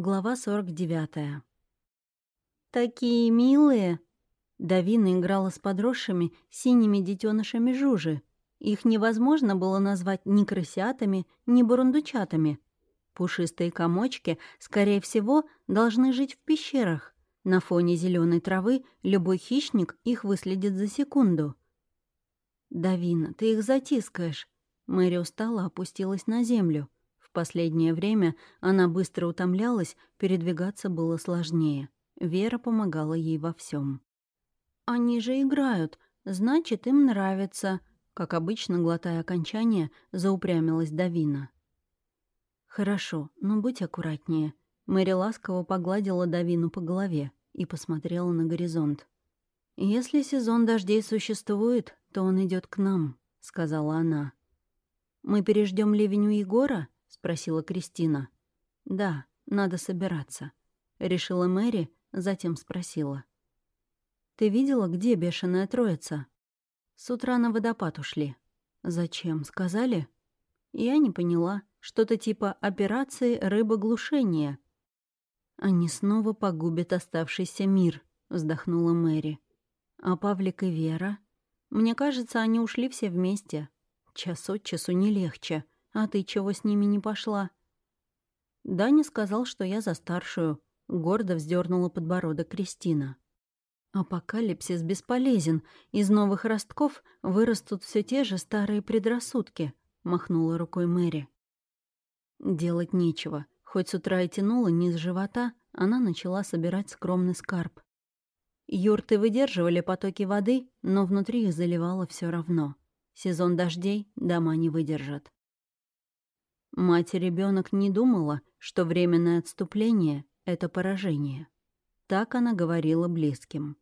Глава 49. «Такие милые!» Давина играла с подросшими синими детенышами жужи. Их невозможно было назвать ни крысятами, ни бурундучатами. Пушистые комочки, скорее всего, должны жить в пещерах. На фоне зеленой травы любой хищник их выследит за секунду. «Давина, ты их затискаешь!» Мэри устала, опустилась на землю. Последнее время она быстро утомлялась, передвигаться было сложнее. Вера помогала ей во всем. «Они же играют, значит, им нравится», как обычно, глотая окончание, заупрямилась Давина. «Хорошо, но будь аккуратнее». Мэри ласково погладила Давину по голове и посмотрела на горизонт. «Если сезон дождей существует, то он идет к нам», — сказала она. «Мы переждем ливень у Егора?» — спросила Кристина. «Да, надо собираться», — решила Мэри, затем спросила. «Ты видела, где бешеная троица?» «С утра на водопад ушли». «Зачем, сказали?» «Я не поняла. Что-то типа операции рыбоглушения». «Они снова погубят оставшийся мир», — вздохнула Мэри. «А Павлик и Вера? Мне кажется, они ушли все вместе. Час от часу не легче». «А ты чего с ними не пошла?» Даня сказал, что я за старшую. Гордо вздернула подбородок Кристина. «Апокалипсис бесполезен. Из новых ростков вырастут все те же старые предрассудки», — махнула рукой Мэри. Делать нечего. Хоть с утра и тянула низ живота, она начала собирать скромный скарб. Юрты выдерживали потоки воды, но внутри их заливало все равно. Сезон дождей дома не выдержат. Мать и ребенок не думала, что временное отступление — это поражение. Так она говорила близким.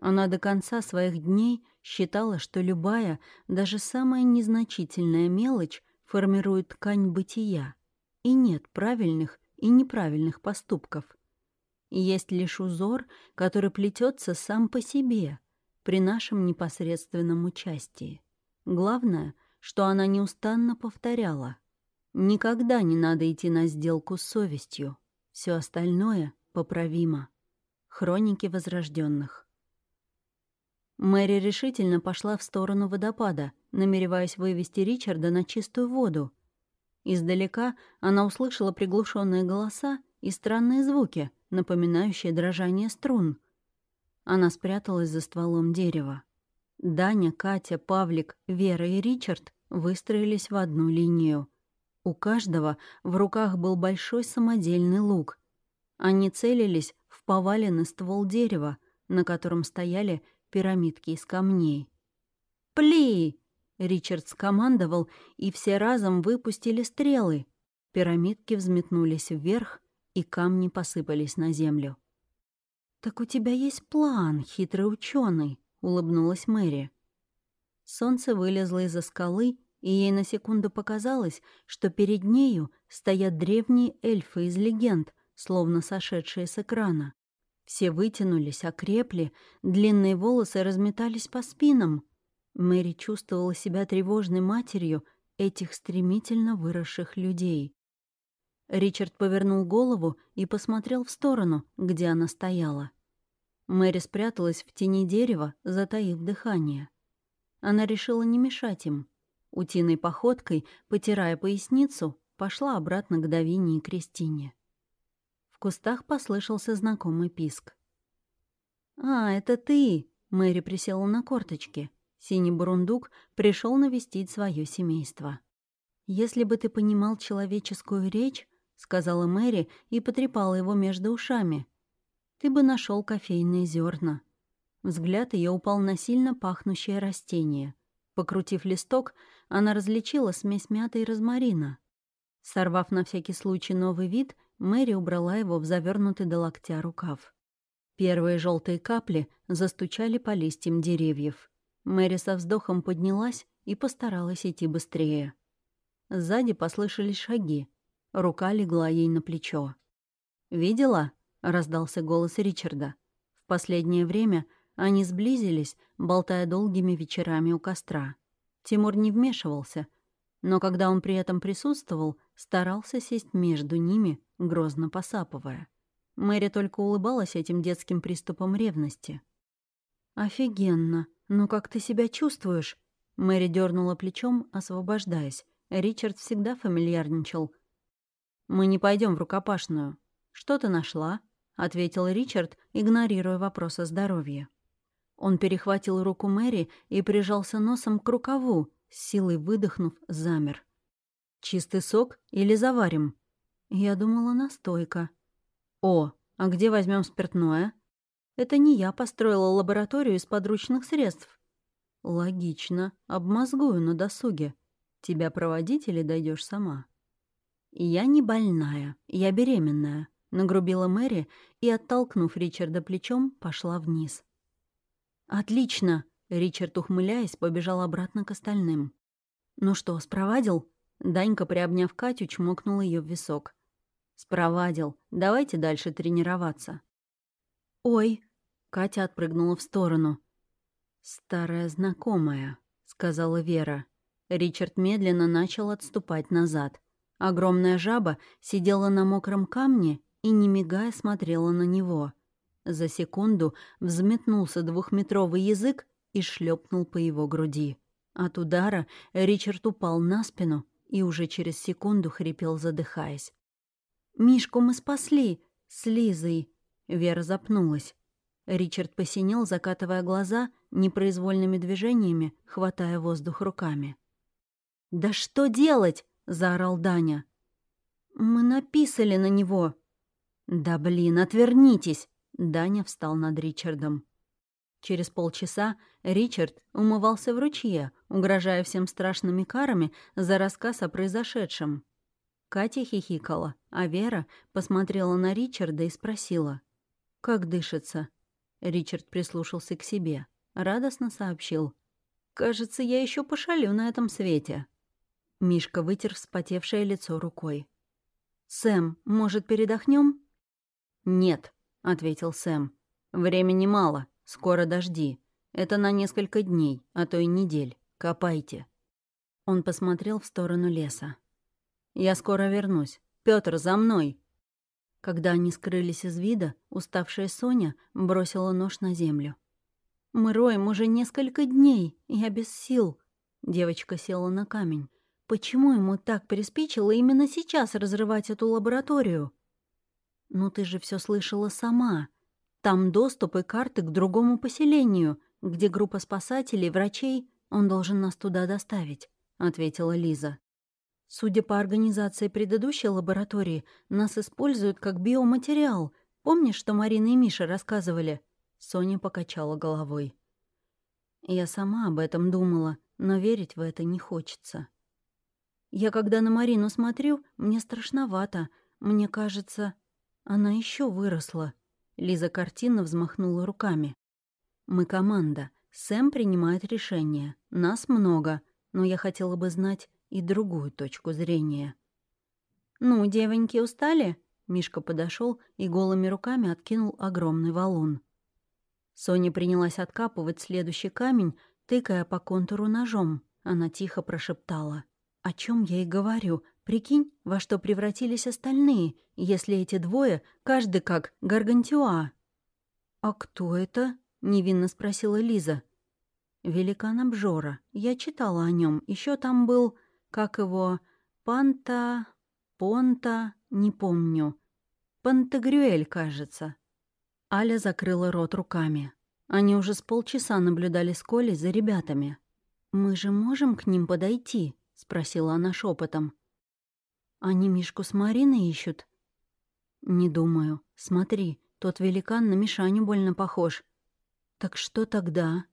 Она до конца своих дней считала, что любая, даже самая незначительная мелочь формирует ткань бытия, и нет правильных и неправильных поступков. Есть лишь узор, который плетется сам по себе, при нашем непосредственном участии. Главное, что она неустанно повторяла — Никогда не надо идти на сделку с совестью. Все остальное поправимо. Хроники возрожденных. Мэри решительно пошла в сторону водопада, намереваясь вывести Ричарда на чистую воду. Издалека она услышала приглушенные голоса и странные звуки, напоминающие дрожание струн. Она спряталась за стволом дерева. Даня, Катя, Павлик, Вера и Ричард выстроились в одну линию. У каждого в руках был большой самодельный лук. Они целились в поваленный ствол дерева, на котором стояли пирамидки из камней. «Пли!» — Ричард скомандовал, и все разом выпустили стрелы. Пирамидки взметнулись вверх, и камни посыпались на землю. «Так у тебя есть план, хитрый ученый, улыбнулась Мэри. Солнце вылезло из-за скалы и ей на секунду показалось, что перед нею стоят древние эльфы из легенд, словно сошедшие с экрана. Все вытянулись, окрепли, длинные волосы разметались по спинам. Мэри чувствовала себя тревожной матерью этих стремительно выросших людей. Ричард повернул голову и посмотрел в сторону, где она стояла. Мэри спряталась в тени дерева, затаив дыхание. Она решила не мешать им — Утиной походкой, потирая поясницу, пошла обратно к Давине и Кристине. В кустах послышался знакомый писк. «А, это ты!» — Мэри присела на корточки. Синий бурундук пришел навестить свое семейство. «Если бы ты понимал человеческую речь, — сказала Мэри и потрепала его между ушами, — ты бы нашел кофейные зерна. Взгляд ее упал на сильно пахнущее растение. Покрутив листок, она различила смесь мяты и розмарина. Сорвав на всякий случай новый вид, Мэри убрала его в завернутый до локтя рукав. Первые желтые капли застучали по листьям деревьев. Мэри со вздохом поднялась и постаралась идти быстрее. Сзади послышались шаги. Рука легла ей на плечо. «Видела?» — раздался голос Ричарда. В последнее время они сблизились, болтая долгими вечерами у костра. Тимур не вмешивался, но когда он при этом присутствовал, старался сесть между ними, грозно посапывая. Мэри только улыбалась этим детским приступом ревности. «Офигенно! Ну как ты себя чувствуешь?» Мэри дернула плечом, освобождаясь. Ричард всегда фамильярничал. «Мы не пойдем в рукопашную. Что ты нашла?» — ответил Ричард, игнорируя вопрос о здоровье. Он перехватил руку Мэри и прижался носом к рукаву, с силой выдохнув, замер. «Чистый сок или заварим?» Я думала, настойка. «О, а где возьмем спиртное?» «Это не я построила лабораторию из подручных средств». «Логично. Обмозгую на досуге. Тебя проводить или дойдешь сама?» «Я не больная. Я беременная», — нагрубила Мэри и, оттолкнув Ричарда плечом, пошла вниз. «Отлично!» — Ричард, ухмыляясь, побежал обратно к остальным. «Ну что, спровадил?» Данька, приобняв Катю, чмокнул ее в висок. «Спровадил. Давайте дальше тренироваться». «Ой!» — Катя отпрыгнула в сторону. «Старая знакомая», — сказала Вера. Ричард медленно начал отступать назад. Огромная жаба сидела на мокром камне и, не мигая, смотрела на него. За секунду взметнулся двухметровый язык и шлепнул по его груди. От удара Ричард упал на спину и уже через секунду хрипел, задыхаясь. «Мишку мы спасли! С Лизой!» Вера запнулась. Ричард посинел, закатывая глаза, непроизвольными движениями, хватая воздух руками. «Да что делать?» — заорал Даня. «Мы написали на него». «Да блин, отвернитесь!» Даня встал над Ричардом. Через полчаса Ричард умывался в ручье, угрожая всем страшными карами за рассказ о произошедшем. Катя хихикала, а Вера посмотрела на Ричарда и спросила, «Как дышится?» Ричард прислушался к себе, радостно сообщил, «Кажется, я еще пошалю на этом свете». Мишка вытер вспотевшее лицо рукой. «Сэм, может, передохнем? «Нет», — ответил Сэм. «Времени мало, скоро дожди. Это на несколько дней, а то и недель. Копайте». Он посмотрел в сторону леса. «Я скоро вернусь. Пётр, за мной!» Когда они скрылись из вида, уставшая Соня бросила нож на землю. «Мы роем уже несколько дней, я без сил». Девочка села на камень. «Почему ему так приспичило именно сейчас разрывать эту лабораторию?» «Ну ты же все слышала сама. Там доступ и карты к другому поселению, где группа спасателей, врачей, он должен нас туда доставить», — ответила Лиза. «Судя по организации предыдущей лаборатории, нас используют как биоматериал. Помнишь, что Марина и Миша рассказывали?» Соня покачала головой. «Я сама об этом думала, но верить в это не хочется. Я когда на Марину смотрю, мне страшновато. Мне кажется, она еще выросла. Лиза картинно взмахнула руками. Мы команда. Сэм принимает решения. Нас много, но я хотела бы знать и другую точку зрения. «Ну, девоньки, устали?» Мишка подошел и голыми руками откинул огромный валун. Соня принялась откапывать следующий камень, тыкая по контуру ножом. Она тихо прошептала. «О чем я и говорю? Прикинь, во что превратились остальные, если эти двое, каждый как Гаргантюа. «А кто это?» — невинно спросила Лиза. «Великан Обжора. Я читала о нем. Еще там был, как его, Панта... Понта... Не помню. Пантагрюэль, кажется». Аля закрыла рот руками. Они уже с полчаса наблюдали с Колей за ребятами. «Мы же можем к ним подойти?» — спросила она шепотом. Они Мишку с Мариной ищут? Не думаю. Смотри, тот великан на Мишаню больно похож. Так что тогда?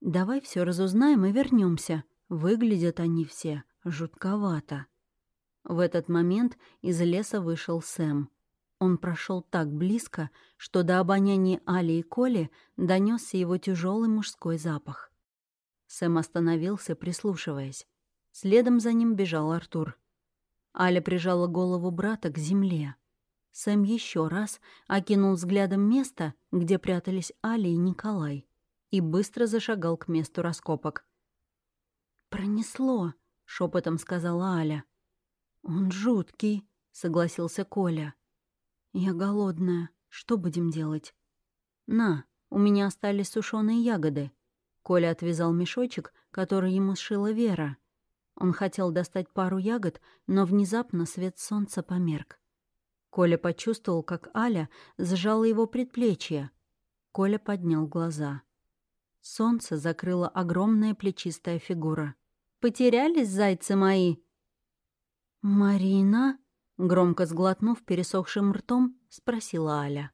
Давай все разузнаем и вернемся. Выглядят они все жутковато. В этот момент из леса вышел Сэм. Он прошел так близко, что до обоняния Али и Коли донесся его тяжелый мужской запах. Сэм остановился, прислушиваясь. Следом за ним бежал Артур. Аля прижала голову брата к земле. Сэм еще раз окинул взглядом место, где прятались Аля и Николай, и быстро зашагал к месту раскопок. «Пронесло», — шепотом сказала Аля. «Он жуткий», — согласился Коля. «Я голодная. Что будем делать?» «На, у меня остались сушеные ягоды». Коля отвязал мешочек, который ему сшила Вера. Он хотел достать пару ягод, но внезапно свет солнца померк. Коля почувствовал, как Аля сжала его предплечье. Коля поднял глаза. Солнце закрыло огромная плечистая фигура. «Потерялись зайцы мои?» «Марина?» — громко сглотнув пересохшим ртом, спросила Аля.